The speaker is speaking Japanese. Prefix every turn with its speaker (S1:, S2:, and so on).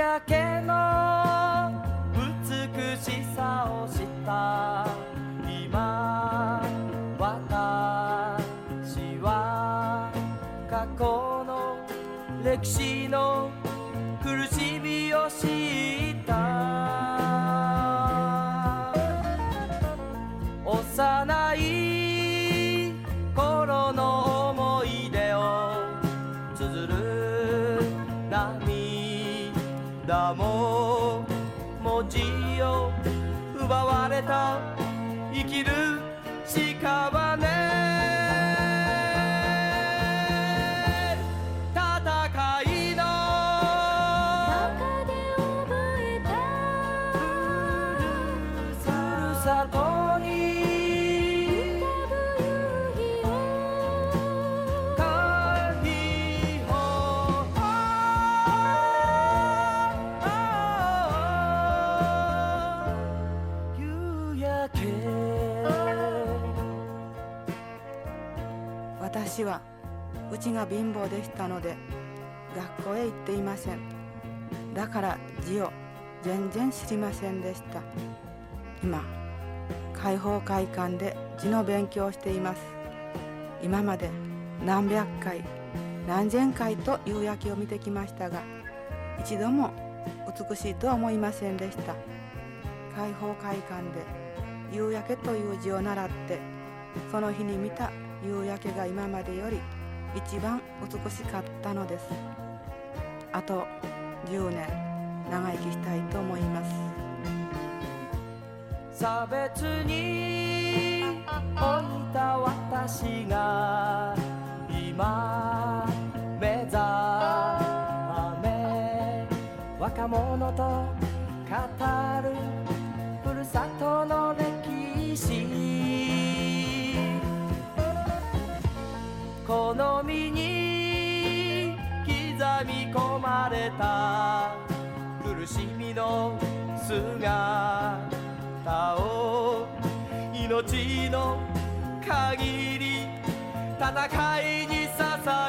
S1: 焼けの美しさを知った。今私は過去の歴史の苦しみを知った。幼い文字を奪われた。生きる屍け。
S2: 私はうちが貧乏でしたので学校へ行っていません。だから字を全然知りませんでした。今開放会館で字の勉強をしています。今まで何百回何千回と夕焼けを見てきましたが一度も美しいとは思いませんでした。開放会館で夕焼けという字を習ってその日に見た夕焼けが今までより一番美しかったのです。あと10年長生きしたいと思います。
S1: 差別に老いた私が今目覚め若者と語るふるさとの歴み込まれた苦しみの姿。を命の限り戦いに捧げ